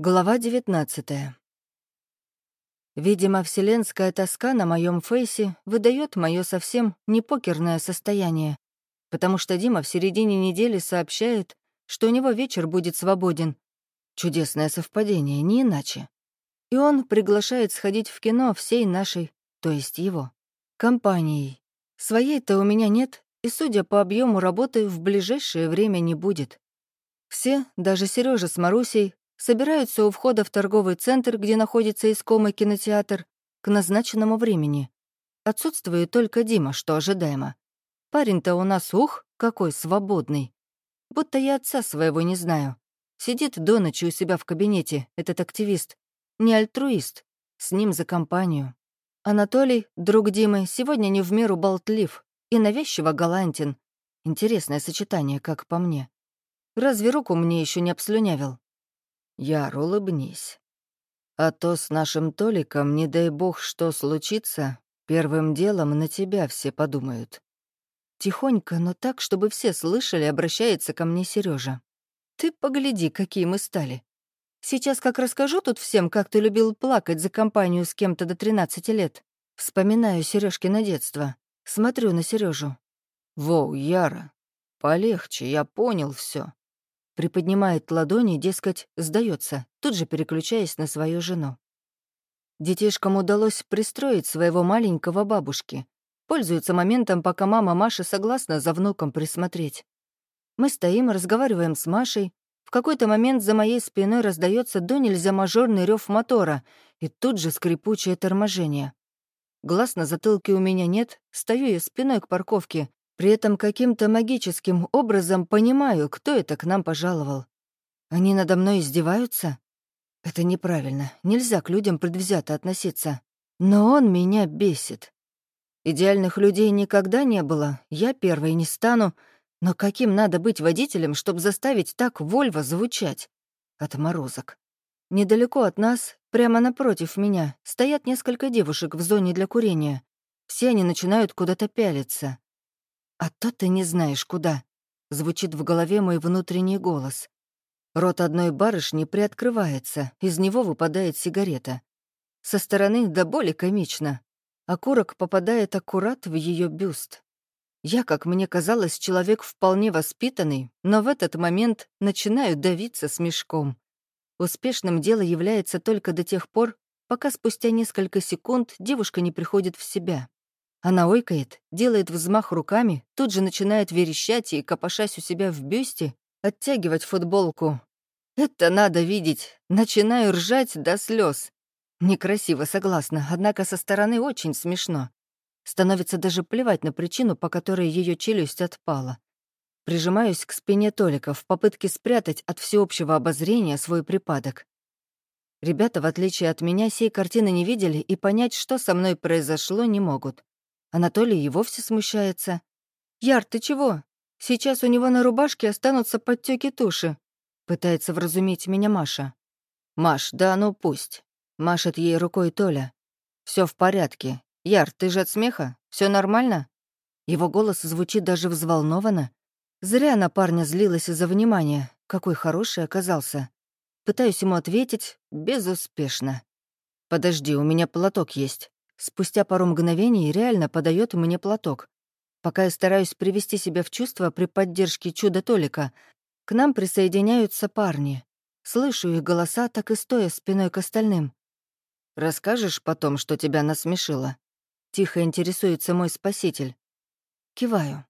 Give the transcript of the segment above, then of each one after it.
Глава 19 Видимо, вселенская тоска на моем фейсе выдает мое совсем не покерное состояние, потому что Дима в середине недели сообщает, что у него вечер будет свободен. Чудесное совпадение, не иначе. И он приглашает сходить в кино всей нашей, то есть его, компанией. Своей-то у меня нет, и, судя по объему работы, в ближайшее время не будет. Все, даже Сережа с Марусей, собираются у входа в торговый центр, где находится искомый кинотеатр, к назначенному времени. Отсутствует только Дима, что ожидаемо. Парень-то у нас, ух, какой свободный. Будто я отца своего не знаю. Сидит до ночи у себя в кабинете, этот активист. Не альтруист. С ним за компанию. Анатолий, друг Димы, сегодня не в меру болтлив и навязчиво галантен. Интересное сочетание, как по мне. Разве руку мне еще не обслюнявил? Яр, улыбнись. А то с нашим Толиком, не дай бог, что случится, первым делом на тебя все подумают. Тихонько, но так, чтобы все слышали, обращается ко мне Сережа. Ты погляди, какие мы стали. Сейчас как расскажу тут всем, как ты любил плакать за компанию с кем-то до 13 лет. Вспоминаю Сережкино детство. Смотрю на Сережу. Воу, Яра, полегче, я понял все приподнимает ладони, дескать, сдается, тут же переключаясь на свою жену. Детишкам удалось пристроить своего маленького бабушки. Пользуются моментом, пока мама Маши согласна за внуком присмотреть. Мы стоим, разговариваем с Машей. В какой-то момент за моей спиной раздается до нельзя мажорный рев мотора и тут же скрипучее торможение. Глаз на затылке у меня нет, стою я спиной к парковке, при этом каким-то магическим образом понимаю, кто это к нам пожаловал. Они надо мной издеваются? Это неправильно. Нельзя к людям предвзято относиться. Но он меня бесит. Идеальных людей никогда не было, я первой не стану, но каким надо быть водителем, чтобы заставить так Вольво звучать? Отморозок. Недалеко от нас, прямо напротив меня, стоят несколько девушек в зоне для курения. Все они начинают куда-то пялиться. «А то ты не знаешь, куда», — звучит в голове мой внутренний голос. Рот одной барышни приоткрывается, из него выпадает сигарета. Со стороны до боли комично. Окурок попадает аккурат в ее бюст. Я, как мне казалось, человек вполне воспитанный, но в этот момент начинаю давиться смешком. Успешным дело является только до тех пор, пока спустя несколько секунд девушка не приходит в себя. Она ойкает, делает взмах руками, тут же начинает верещать и, копошась у себя в бюсте, оттягивать футболку. Это надо видеть. Начинаю ржать до слез. Некрасиво, согласна, однако со стороны очень смешно. Становится даже плевать на причину, по которой ее челюсть отпала. Прижимаюсь к спине Толика в попытке спрятать от всеобщего обозрения свой припадок. Ребята, в отличие от меня, сей картины не видели и понять, что со мной произошло, не могут. Анатолий и вовсе смущается. «Яр, ты чего? Сейчас у него на рубашке останутся подтеки туши», — пытается вразумить меня Маша. «Маш, да ну пусть», — машет ей рукой Толя. Все в порядке. Яр, ты же от смеха? Все нормально?» Его голос звучит даже взволнованно. Зря на парня злилась из-за внимания. Какой хороший оказался. Пытаюсь ему ответить безуспешно. «Подожди, у меня платок есть». Спустя пару мгновений реально подает мне платок. Пока я стараюсь привести себя в чувство при поддержке чуда Толика, к нам присоединяются парни. Слышу их голоса, так и стоя спиной к остальным. «Расскажешь потом, что тебя насмешило?» Тихо интересуется мой спаситель. Киваю.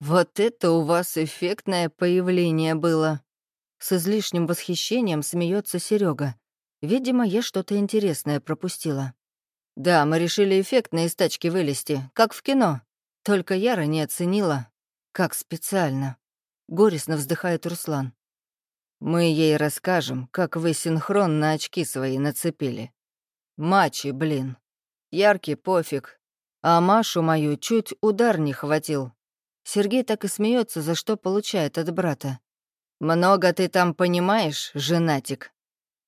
«Вот это у вас эффектное появление было!» С излишним восхищением смеется Серега. Видимо, я что-то интересное пропустила. Да, мы решили эффектно из тачки вылезти, как в кино. Только Яра не оценила. Как специально. Горестно вздыхает Руслан. Мы ей расскажем, как вы синхронно очки свои нацепили. Мачи, блин. Яркий пофиг. А Машу мою чуть удар не хватил. Сергей так и смеется, за что получает от брата. «Много ты там понимаешь, женатик?»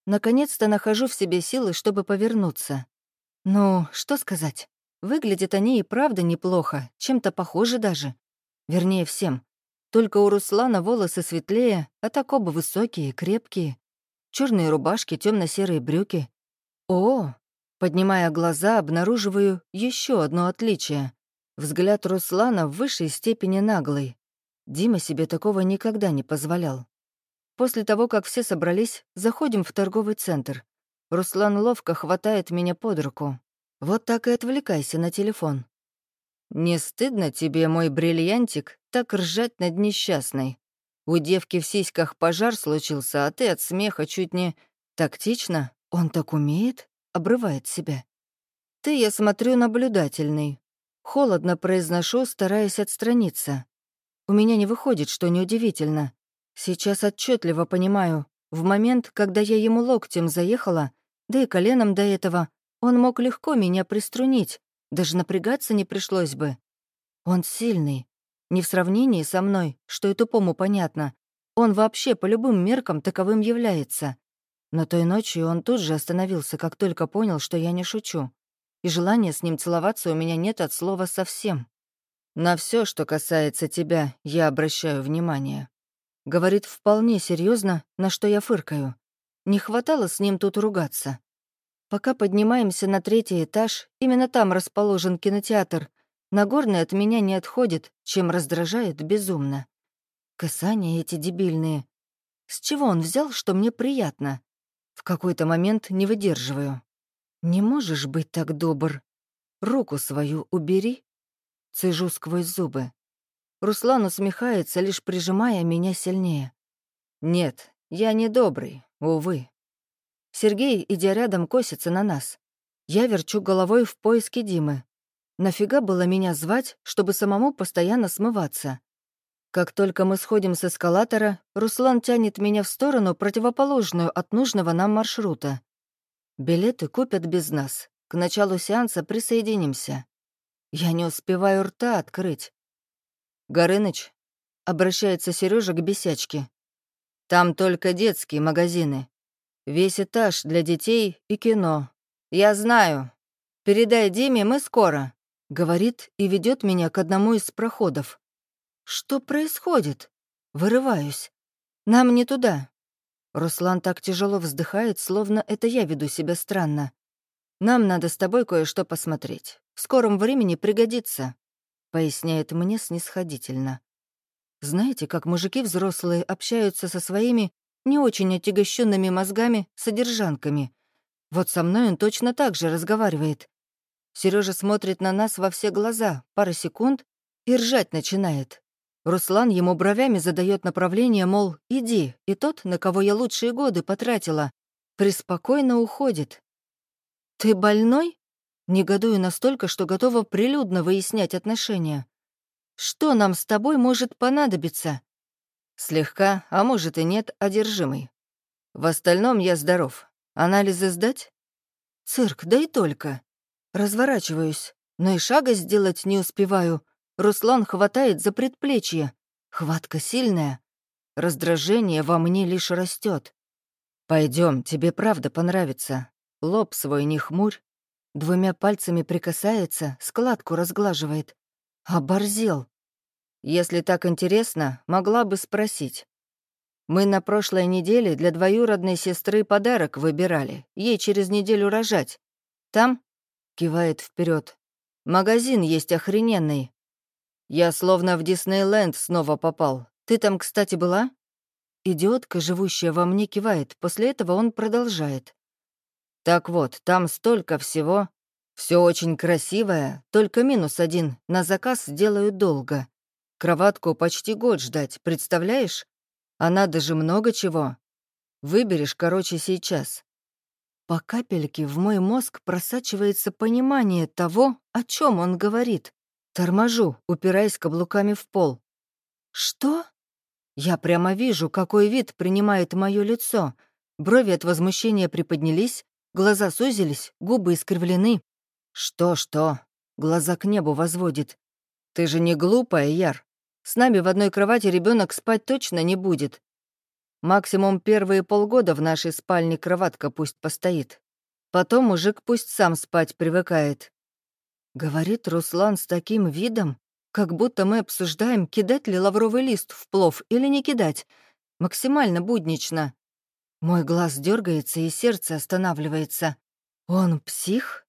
Наконец-то нахожу в себе силы, чтобы повернуться. Ну, что сказать? Выглядят они и правда неплохо, чем-то похожи даже. Вернее, всем. Только у Руслана волосы светлее, а так оба высокие, крепкие. черные рубашки, темно серые брюки. О, поднимая глаза, обнаруживаю еще одно отличие. Взгляд Руслана в высшей степени наглый. Дима себе такого никогда не позволял. После того, как все собрались, заходим в торговый центр. Руслан ловко хватает меня под руку. Вот так и отвлекайся на телефон. «Не стыдно тебе, мой бриллиантик, так ржать над несчастной? У девки в сиськах пожар случился, а ты от смеха чуть не... Тактично? Он так умеет?» — обрывает себя. «Ты, я смотрю, наблюдательный. Холодно произношу, стараясь отстраниться. У меня не выходит, что неудивительно. Сейчас отчетливо понимаю, в момент, когда я ему локтем заехала, да и коленом до этого, он мог легко меня приструнить, даже напрягаться не пришлось бы. Он сильный. Не в сравнении со мной, что и тупому понятно. Он вообще по любым меркам таковым является. Но той ночью он тут же остановился, как только понял, что я не шучу. И желания с ним целоваться у меня нет от слова совсем. На все, что касается тебя, я обращаю внимание. Говорит вполне серьезно, на что я фыркаю. Не хватало с ним тут ругаться. Пока поднимаемся на третий этаж, именно там расположен кинотеатр. Нагорный от меня не отходит, чем раздражает безумно. Касания эти дебильные. С чего он взял, что мне приятно? В какой-то момент не выдерживаю. Не можешь быть так добр. Руку свою убери. Цежу сквозь зубы. Руслан усмехается, лишь прижимая меня сильнее. «Нет, я не добрый, увы». Сергей, идя рядом, косится на нас. Я верчу головой в поиске Димы. Нафига было меня звать, чтобы самому постоянно смываться? Как только мы сходим с эскалатора, Руслан тянет меня в сторону, противоположную от нужного нам маршрута. Билеты купят без нас. К началу сеанса присоединимся. Я не успеваю рта открыть. «Горыныч», — обращается Сережа к бесячке. «Там только детские магазины. Весь этаж для детей и кино. Я знаю. Передай Диме, мы скоро», — говорит и ведет меня к одному из проходов. «Что происходит?» Вырываюсь. «Нам не туда». Руслан так тяжело вздыхает, словно это я веду себя странно. «Нам надо с тобой кое-что посмотреть. В скором времени пригодится» поясняет мне снисходительно. Знаете, как мужики взрослые общаются со своими не очень отягощенными мозгами содержанками. Вот со мной он точно так же разговаривает. Сережа смотрит на нас во все глаза, пара секунд, и ржать начинает. Руслан ему бровями задает направление, мол, иди, и тот, на кого я лучшие годы потратила, преспокойно уходит. «Ты больной?» Негодую настолько, что готова прилюдно выяснять отношения. Что нам с тобой может понадобиться? Слегка, а может и нет, одержимый. В остальном я здоров. Анализы сдать? Цирк, да и только. Разворачиваюсь, но и шага сделать не успеваю. Руслан хватает за предплечье. Хватка сильная. Раздражение во мне лишь растет. Пойдем, тебе правда понравится. Лоб свой не хмурь, Двумя пальцами прикасается, складку разглаживает. Оборзел. Если так интересно, могла бы спросить. Мы на прошлой неделе для двоюродной сестры подарок выбирали, ей через неделю рожать. Там, кивает вперед, магазин есть охрененный. Я словно в Диснейленд снова попал. Ты там, кстати, была? Идиотка, живущая во мне, кивает. После этого он продолжает. Так вот, там столько всего. Все очень красивое, только минус один. На заказ делают долго. Кроватку почти год ждать, представляешь? А надо же много чего. Выберешь, короче, сейчас. По капельке в мой мозг просачивается понимание того, о чем он говорит. Торможу, упираясь каблуками в пол. «Что?» Я прямо вижу, какой вид принимает мое лицо. Брови от возмущения приподнялись, Глаза сузились, губы искривлены. «Что-что?» Глаза к небу возводит. «Ты же не глупая, Яр. С нами в одной кровати ребенок спать точно не будет. Максимум первые полгода в нашей спальне кроватка пусть постоит. Потом мужик пусть сам спать привыкает». Говорит Руслан с таким видом, как будто мы обсуждаем, кидать ли лавровый лист в плов или не кидать. Максимально буднично. Мой глаз дергается и сердце останавливается. Он псих?